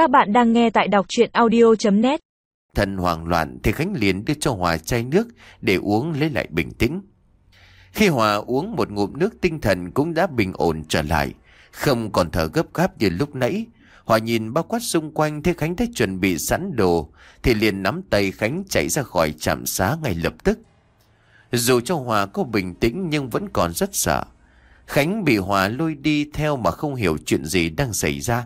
Các bạn đang nghe tại đọc chuyện audio.net Thần hoảng loạn thì Khánh liền đưa cho Hòa chai nước để uống lấy lại bình tĩnh. Khi Hòa uống một ngụm nước tinh thần cũng đã bình ổn trở lại, không còn thở gấp gáp như lúc nãy. Hòa nhìn bao quát xung quanh thấy Khánh đã chuẩn bị sẵn đồ thì liền nắm tay Khánh chạy ra khỏi trạm xá ngay lập tức. Dù cho Hòa có bình tĩnh nhưng vẫn còn rất sợ. Khánh bị Hòa lôi đi theo mà không hiểu chuyện gì đang xảy ra.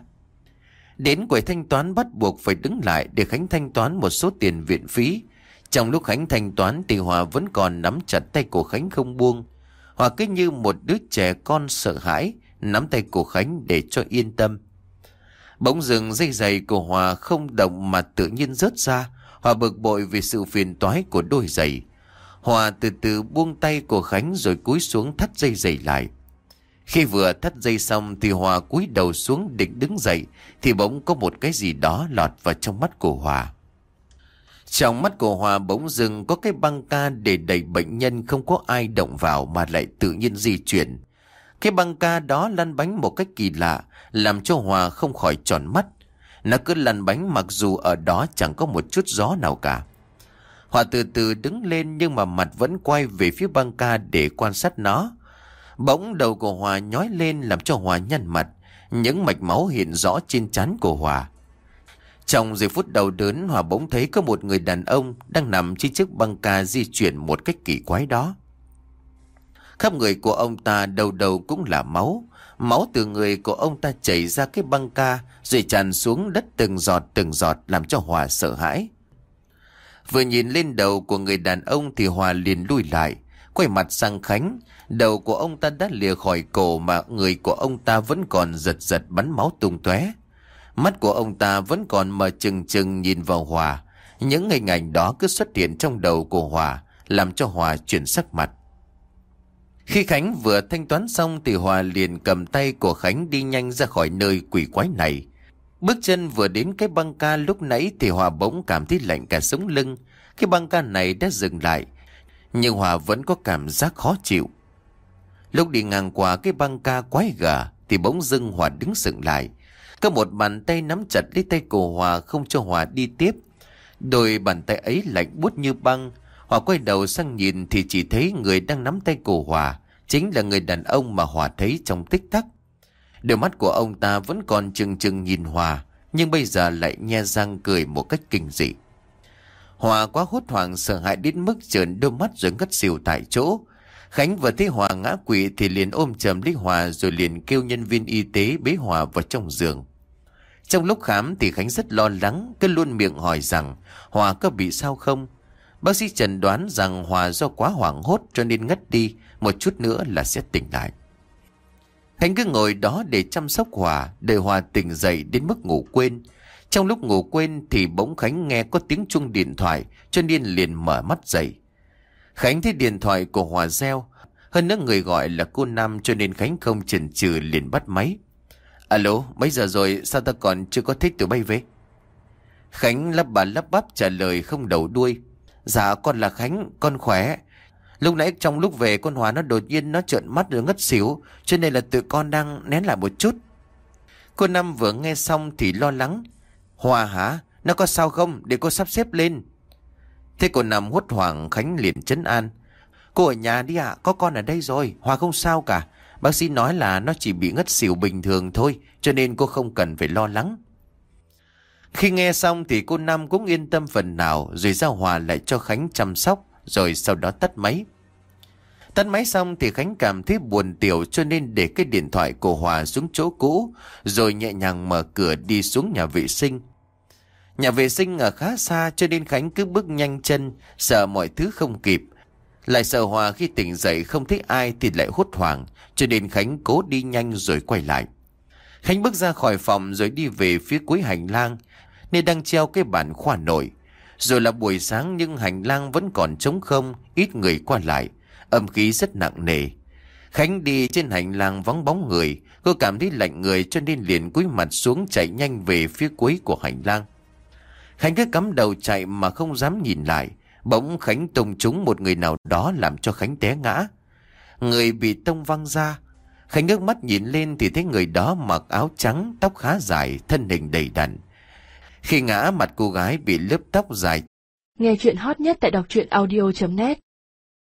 Đến quầy thanh toán bắt buộc phải đứng lại để Khánh thanh toán một số tiền viện phí. Trong lúc Khánh thanh toán thì Hòa vẫn còn nắm chặt tay của Khánh không buông. Hòa cứ như một đứa trẻ con sợ hãi, nắm tay của Khánh để cho yên tâm. Bỗng dừng dây giày của Hòa không động mà tự nhiên rớt ra. Hòa bực bội vì sự phiền toái của đôi giày. Hòa từ từ buông tay của Khánh rồi cúi xuống thắt dây giày lại. Khi vừa thắt dây xong thì Hòa cúi đầu xuống định đứng dậy, thì bỗng có một cái gì đó lọt vào trong mắt của Hòa. Trong mắt của Hòa bỗng dưng có cái băng ca để đẩy bệnh nhân không có ai động vào mà lại tự nhiên di chuyển. Cái băng ca đó lăn bánh một cách kỳ lạ, làm cho Hòa không khỏi tròn mắt. Nó cứ lăn bánh mặc dù ở đó chẳng có một chút gió nào cả. Hòa từ từ đứng lên nhưng mà mặt vẫn quay về phía băng ca để quan sát nó. Bỗng đầu của Hòa nhói lên làm cho Hòa nhăn mặt. Những mạch máu hiện rõ trên trán của Hòa. Trong giây phút đầu đớn Hòa bỗng thấy có một người đàn ông đang nằm trên chiếc băng ca di chuyển một cách kỳ quái đó. Khắp người của ông ta đầu đầu cũng là máu. Máu từ người của ông ta chảy ra cái băng ca rồi tràn xuống đất từng giọt từng giọt làm cho Hòa sợ hãi. Vừa nhìn lên đầu của người đàn ông thì Hòa liền lui lại, quay mặt sang Khánh. Đầu của ông ta đã lìa khỏi cổ mà người của ông ta vẫn còn giật giật bắn máu tung tóe. Mắt của ông ta vẫn còn mở chừng chừng nhìn vào Hòa. Những hình ảnh đó cứ xuất hiện trong đầu của Hòa, làm cho Hòa chuyển sắc mặt. Khi Khánh vừa thanh toán xong thì Hòa liền cầm tay của Khánh đi nhanh ra khỏi nơi quỷ quái này. Bước chân vừa đến cái băng ca lúc nãy thì Hòa bỗng cảm thấy lạnh cả sống lưng. Cái băng ca này đã dừng lại, nhưng Hòa vẫn có cảm giác khó chịu. Lúc đi ngang qua cái băng ca quái gà thì bỗng dưng Hòa đứng sững lại. Có một bàn tay nắm chặt lấy tay cổ Hòa không cho Hòa đi tiếp. Đôi bàn tay ấy lạnh buốt như băng. Hòa quay đầu sang nhìn thì chỉ thấy người đang nắm tay cổ Hòa. Chính là người đàn ông mà Hòa thấy trong tích tắc. Đôi mắt của ông ta vẫn còn chừng chừng nhìn Hòa, nhưng bây giờ lại nhe răng cười một cách kinh dị. Hòa quá hốt hoảng sợ hãi đến mức trợn đôi mắt rồi ngất xỉu tại chỗ. Khánh vừa thấy Hòa ngã quỵ thì liền ôm chầm lấy Hòa rồi liền kêu nhân viên y tế bế Hòa vào trong giường. Trong lúc khám thì Khánh rất lo lắng, cứ luôn miệng hỏi rằng Hòa có bị sao không? Bác sĩ trần đoán rằng Hòa do quá hoảng hốt cho nên ngất đi, một chút nữa là sẽ tỉnh lại. Khánh cứ ngồi đó để chăm sóc Hòa, đợi Hòa tỉnh dậy đến mức ngủ quên. Trong lúc ngủ quên thì bỗng Khánh nghe có tiếng chuông điện thoại cho nên liền mở mắt dậy. Khánh thấy điện thoại của Hòa reo, hơn nữa người gọi là cô Nam cho nên Khánh không chần chừ liền bắt máy. Alo, mấy giờ rồi sao ta còn chưa có thích tụi bay về? Khánh lắp bà lắp bắp trả lời không đầu đuôi. Dạ con là Khánh, con khỏe. Lúc nãy trong lúc về con Hòa nó đột nhiên nó trợn mắt rồi ngất xỉu cho nên là tụi con đang nén lại một chút. Cô Năm vừa nghe xong thì lo lắng. Hòa hả? Nó có sao không? Để cô sắp xếp lên. Thế cô nằm hốt hoảng Khánh liền chấn an. Cô ở nhà đi ạ, có con ở đây rồi, Hòa không sao cả. Bác sĩ nói là nó chỉ bị ngất xỉu bình thường thôi, cho nên cô không cần phải lo lắng. Khi nghe xong thì cô Năm cũng yên tâm phần nào rồi giao Hòa lại cho Khánh chăm sóc rồi sau đó tắt máy. Tắt máy xong thì Khánh cảm thấy buồn tiểu cho nên để cái điện thoại của Hòa xuống chỗ cũ rồi nhẹ nhàng mở cửa đi xuống nhà vệ sinh. Nhà vệ sinh ở khá xa cho nên Khánh cứ bước nhanh chân sợ mọi thứ không kịp. Lại sợ Hòa khi tỉnh dậy không thấy ai thì lại hốt hoảng cho nên Khánh cố đi nhanh rồi quay lại. Khánh bước ra khỏi phòng rồi đi về phía cuối hành lang nơi đang treo cái bản khoa nội. Rồi là buổi sáng nhưng hành lang vẫn còn trống không, ít người qua lại, âm khí rất nặng nề. Khánh đi trên hành lang vắng bóng người, cô cảm thấy lạnh người cho nên liền cúi mặt xuống chạy nhanh về phía cuối của hành lang. Khánh cứ cắm đầu chạy mà không dám nhìn lại, bỗng Khánh tông trúng một người nào đó làm cho Khánh té ngã. Người bị tông văng ra, Khánh ngước mắt nhìn lên thì thấy người đó mặc áo trắng, tóc khá dài, thân hình đầy đặn. Khi ngã mặt cô gái bị lớp tóc dài Nghe chuyện hot nhất tại đọc truyện audio.net